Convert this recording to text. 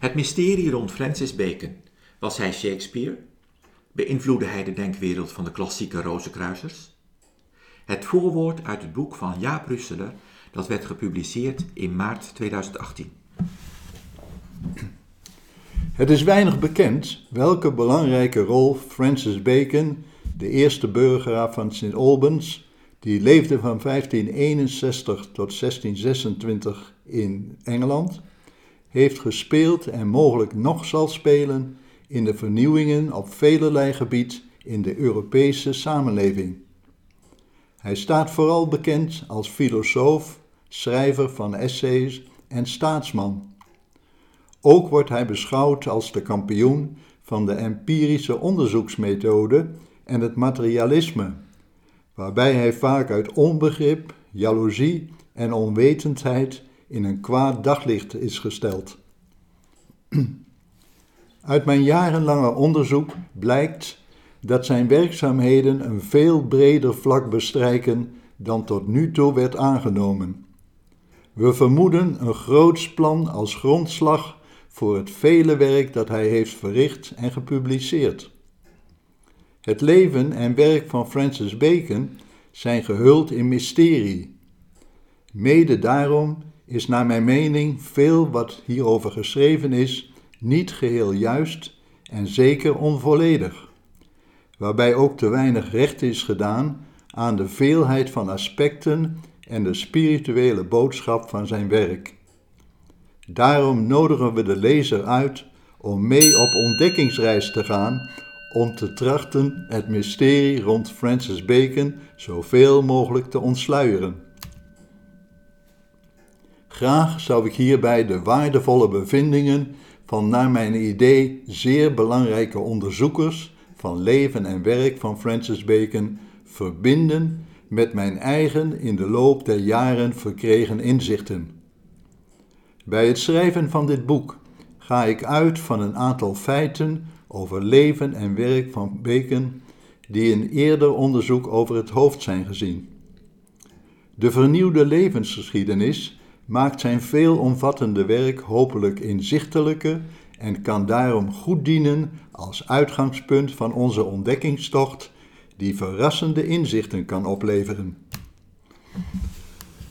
Het mysterie rond Francis Bacon. Was hij Shakespeare? Beïnvloedde hij de denkwereld van de klassieke rozenkruisers? Het voorwoord uit het boek van Jaap Russeler, dat werd gepubliceerd in maart 2018. Het is weinig bekend welke belangrijke rol Francis Bacon, de eerste burgeraar van St. Albans, die leefde van 1561 tot 1626 in Engeland, heeft gespeeld en mogelijk nog zal spelen in de vernieuwingen op velelei gebied in de Europese samenleving. Hij staat vooral bekend als filosoof, schrijver van essays en staatsman. Ook wordt hij beschouwd als de kampioen van de empirische onderzoeksmethode en het materialisme, waarbij hij vaak uit onbegrip, jaloezie en onwetendheid in een kwaad daglicht is gesteld. Uit mijn jarenlange onderzoek blijkt dat zijn werkzaamheden een veel breder vlak bestrijken dan tot nu toe werd aangenomen. We vermoeden een groots plan als grondslag voor het vele werk dat hij heeft verricht en gepubliceerd. Het leven en werk van Francis Bacon zijn gehuld in mysterie. Mede daarom is naar mijn mening veel wat hierover geschreven is niet geheel juist en zeker onvolledig, waarbij ook te weinig recht is gedaan aan de veelheid van aspecten en de spirituele boodschap van zijn werk. Daarom nodigen we de lezer uit om mee op ontdekkingsreis te gaan om te trachten het mysterie rond Francis Bacon zoveel mogelijk te ontsluieren. Graag zou ik hierbij de waardevolle bevindingen van naar mijn idee zeer belangrijke onderzoekers van leven en werk van Francis Bacon verbinden met mijn eigen in de loop der jaren verkregen inzichten. Bij het schrijven van dit boek ga ik uit van een aantal feiten over leven en werk van Bacon die in eerder onderzoek over het hoofd zijn gezien. De vernieuwde levensgeschiedenis maakt zijn veelomvattende werk hopelijk inzichtelijker en kan daarom goed dienen als uitgangspunt van onze ontdekkingstocht die verrassende inzichten kan opleveren.